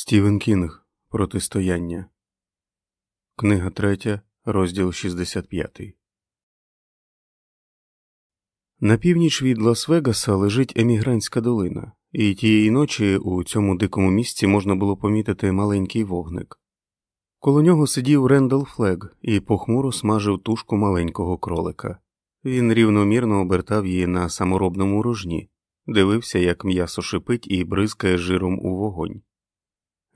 Стівен Кінг Протистояння. Книга 3, розділ 65. На північ від Лас-Вегаса лежить емігрантська долина, і тієї ночі у цьому дикому місці можна було помітити маленький вогник. Коло нього сидів Рендал Флег і похмуро смажив тушку маленького кролика. Він рівномірно обертав її на саморобному рожні, дивився, як м'ясо шипить і бризкає жиром у вогонь.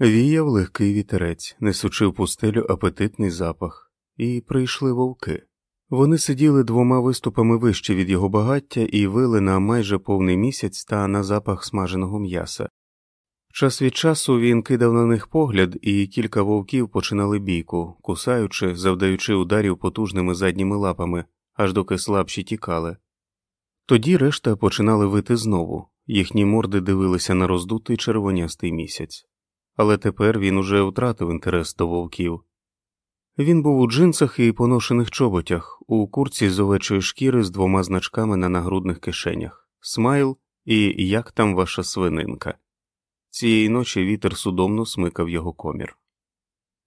Віяв легкий вітерець, несучи в пустелю апетитний запах, і прийшли вовки. Вони сиділи двома виступами вище від його багаття і вили на майже повний місяць та на запах смаженого м'яса. Час від часу він кидав на них погляд, і кілька вовків починали бійку, кусаючи, завдаючи ударів потужними задніми лапами, аж доки слабші тікали. Тоді решта починали вити знову, їхні морди дивилися на роздутий червонястий місяць але тепер він уже втратив інтерес до вовків. Він був у джинсах і поношених чоботях, у курці з овечої шкіри з двома значками на нагрудних кишенях Смайл і Як там ваша свининка. Цієї ночі вітер судомно смикав його комір.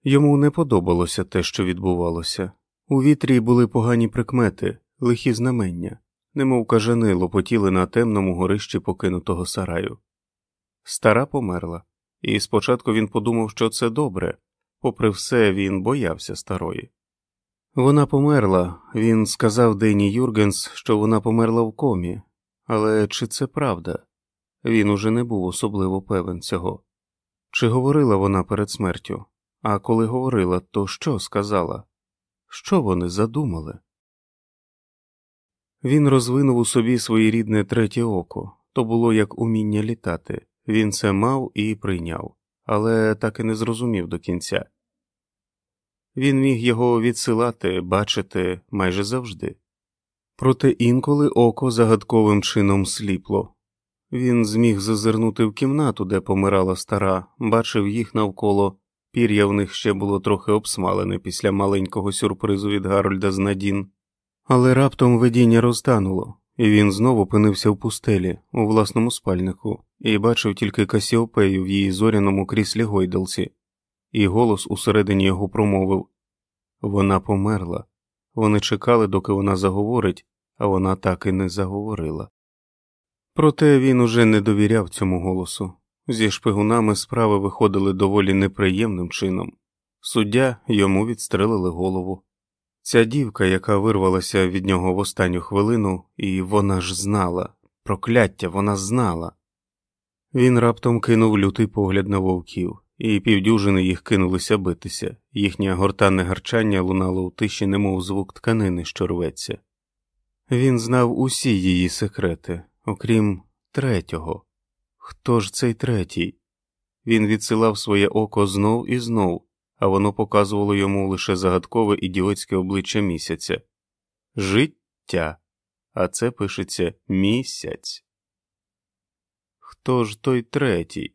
Йому не подобалося те, що відбувалося. У вітрі були погані прикмети, лихі знамення, немов кажани лопотіли на темному горищі покинутого сараю. Стара померла і спочатку він подумав, що це добре, попри все, він боявся старої. Вона померла, він сказав Дені Юргенс, що вона померла в комі, але чи це правда? Він уже не був особливо певен цього. Чи говорила вона перед смертю? А коли говорила, то що сказала? Що вони задумали? Він розвинув у собі своєрідне третє око то було як уміння літати. Він це мав і прийняв, але так і не зрозумів до кінця. Він міг його відсилати, бачити майже завжди. Проте інколи око загадковим чином сліпло. Він зміг зазирнути в кімнату, де помирала стара, бачив їх навколо, пір'я в них ще було трохи обсмалене після маленького сюрпризу від Гарольда з Надін, але раптом видіння розтануло, і він знову опинився в пустелі, у власному спальнику, і бачив тільки Касіопею в її зоряному кріслі гойдалці, і голос усередині його промовив Вона померла. Вони чекали, доки вона заговорить, а вона так і не заговорила. Проте він уже не довіряв цьому голосу. Зі шпигунами справи виходили доволі неприємним чином. Суддя йому відстрелили голову. Ця дівка, яка вирвалася від нього в останню хвилину, і вона ж знала, прокляття вона знала. Він раптом кинув лютий погляд на вовків, і півдюжини їх кинулися битися, їхнє гортанне гарчання лунало у тиші, немов звук тканини, що рветься. Він знав усі її секрети, окрім третього. Хто ж цей третій? Він відсилав своє око знов і знов, а воно показувало йому лише загадкове ідіотське обличчя місяця життя, а це пишеться місяць. Хто ж той третій?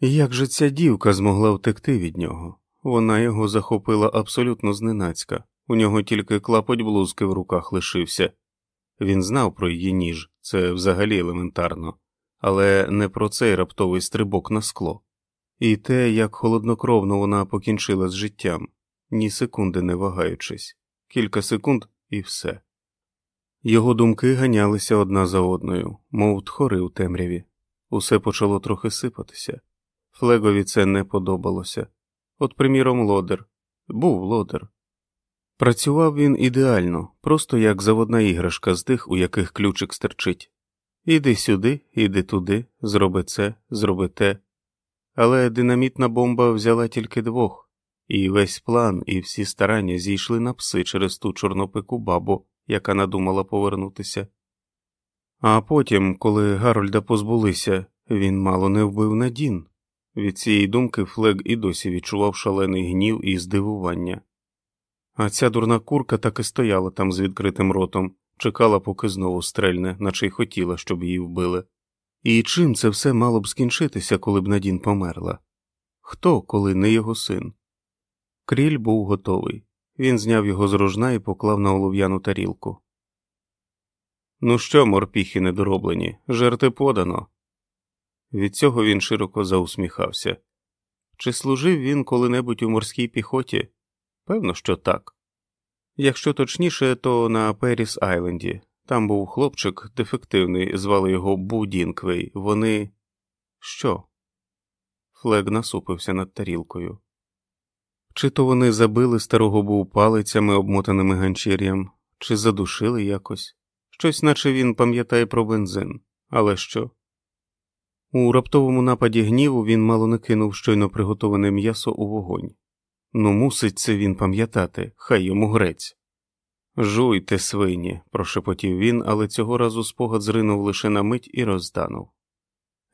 Як же ця дівка змогла втекти від нього? Вона його захопила абсолютно зненацька, у нього тільки клапоть блузки в руках лишився. Він знав про її ніж, це взагалі елементарно, але не про цей раптовий стрибок на скло. І те, як холоднокровно вона покінчила з життям, ні секунди не вагаючись, кілька секунд і все. Його думки ганялися одна за одною, мов тхори у темряві. Усе почало трохи сипатися. Флегові це не подобалося. От, приміром, лодер був лодер. Працював він ідеально, просто як заводна іграшка з тих, у яких ключик стерчить. Іди сюди, іди туди, зроби це, зроби те. Але динамітна бомба взяла тільки двох, і весь план, і всі старання зійшли на пси через ту чорнопику бабу, яка надумала повернутися. А потім, коли Гарольда позбулися, він мало не вбив Надін. Від цієї думки Флег і досі відчував шалений гнів і здивування. А ця дурна курка так і стояла там з відкритим ротом, чекала, поки знову стрельне, наче й хотіла, щоб її вбили. І чим це все мало б скінчитися, коли б Надін померла? Хто, коли не його син? Кріль був готовий. Він зняв його з рожна і поклав на олов'яну тарілку. Ну що, морпіхи недороблені, жерти подано. Від цього він широко заусміхався. Чи служив він коли-небудь у морській піхоті? Певно, що так. Якщо точніше, то на Періс Айленді. Там був хлопчик дефективний, звали його Будінквей. Вони. Що? Флег насупився над тарілкою. Чи то вони забили старого був палицями, обмотаними ганчір'ям, чи задушили якось, щось, наче він пам'ятає про бензин, але що? У раптовому нападі гніву він мало не кинув щойно приготоване м'ясо у вогонь. Ну, мусить це він пам'ятати, хай йому грець. Жуйте, свині, прошепотів він, але цього разу спогад зринув лише на мить і розтанув.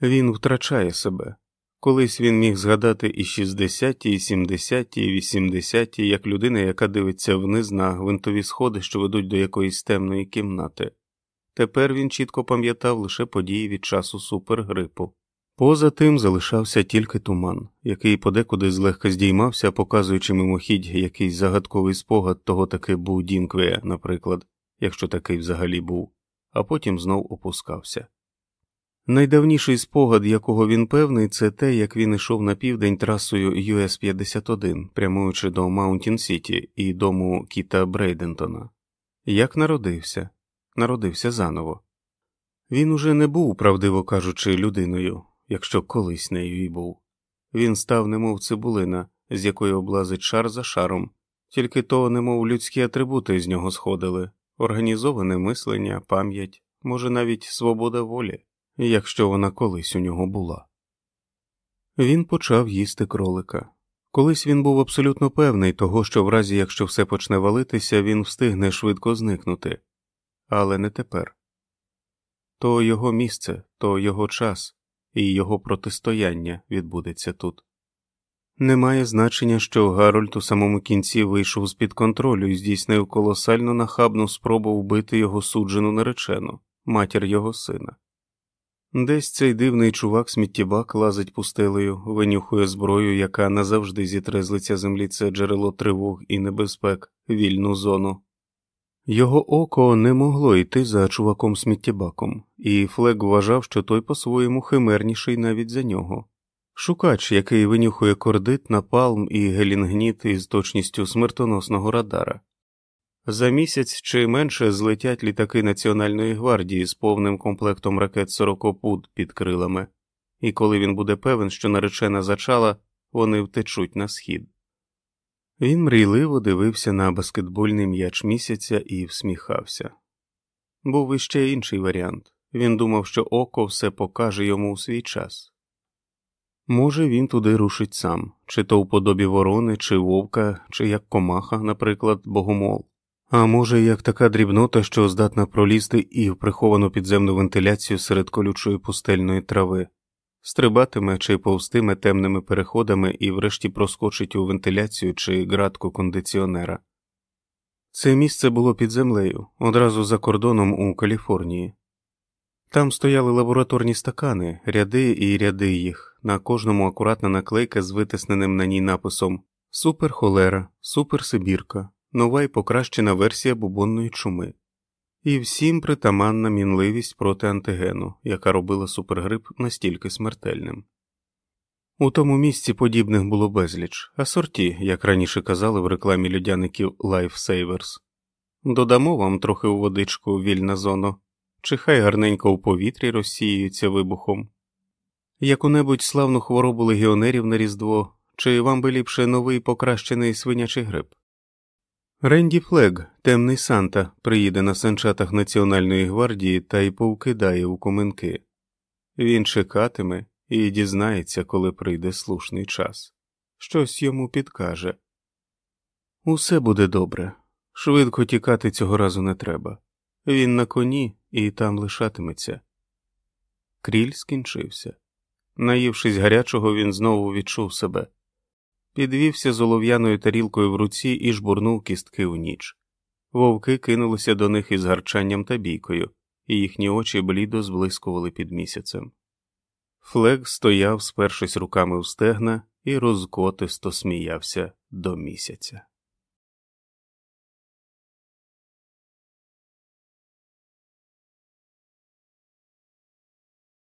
Він втрачає себе. Колись він міг згадати і 60-ті, і 70-ті, і 80-ті, як людина, яка дивиться вниз на гвинтові сходи, що ведуть до якоїсь темної кімнати. Тепер він чітко пам'ятав лише події від часу супергрипу. Поза тим залишався тільки туман, який подекуди злегка здіймався, показуючи мимохідь якийсь загадковий спогад того таки був Дінквея, наприклад, якщо такий взагалі був, а потім знов опускався. Найдавніший спогад, якого він певний, це те, як він йшов на південь трасою US 51, прямуючи до Маунтін Сіті і дому Кіта Брейдентона. Як народився, народився заново. Він уже не був, правдиво кажучи, людиною, якщо колись нею і був. Він став, немов цибулина, з якої облазить шар за шаром, тільки то, немов людські атрибути з нього сходили організоване мислення, пам'ять, може, навіть свобода волі якщо вона колись у нього була. Він почав їсти кролика. Колись він був абсолютно певний того, що в разі якщо все почне валитися, він встигне швидко зникнути, але не тепер. То його місце, то його час і його протистояння відбудеться тут. Немає значення, що Гарольд у самому кінці вийшов з під контролю і здійснив колосально нахабну спробу вбити його суджену наречену, матір його сина. Десь цей дивний чувак сміттєбак лазить пустелею, винюхує зброю, яка назавжди зітре з лиця землі це джерело тривог і небезпек, вільну зону. Його око не могло йти за чуваком сміттєбаком, і Флек вважав, що той по-своєму химерніший навіть за нього. Шукач, який винюхує кордит, напалм і гелінгніт із точністю смертоносного радара. За місяць чи менше злетять літаки Національної гвардії з повним комплектом ракет сорокопуд під крилами, і коли він буде певен, що наречена зачала, вони втечуть на схід. Він мрійливо дивився на баскетбольний м'яч місяця і всміхався. Був іще інший варіант він думав, що око все покаже йому у свій час. Може, він туди рушить сам, чи то у подобі ворони, чи вовка, чи як комаха, наприклад, богомол. А може, як така дрібнота, що здатна пролізти і в приховану підземну вентиляцію серед колючої пустельної трави, стрибатиме чи повстиме темними переходами і врешті проскочить у вентиляцію чи ґратку кондиціонера. Це місце було під землею, одразу за кордоном у Каліфорнії. Там стояли лабораторні стакани, ряди і ряди їх, на кожному акуратна наклейка з витисненим на ній написом Суперхолера, Суперсибірка, нова і покращена версія бубонної чуми, і всім притаманна мінливість проти антигену, яка робила супергрип настільки смертельним. У тому місці подібних було безліч, а сорті, як раніше казали в рекламі людяників Lifesavers. Додамо вам трохи у водичку вільна зоно, чи хай гарненько у повітрі розсіюється вибухом. Яку небудь славну хворобу легіонерів на Різдво, чи вам би ліпше новий покращений свинячий грип? Ренді Флег, темний Санта, приїде на санчатах Національної гвардії та й повкидає у коменки. Він чекатиме і дізнається, коли прийде слушний час. Щось йому підкаже. Усе буде добре. Швидко тікати цього разу не треба. Він на коні і там лишатиметься. Кріль скінчився. Наївшись гарячого, він знову відчув себе підвівся з олов'яною тарілкою в руці і жбурнув кістки у ніч. Вовки кинулися до них із гарчанням та бійкою, і їхні очі блідо зблискували під місяцем. Флег стояв, спершись руками в стегна, і розкотисто сміявся до місяця.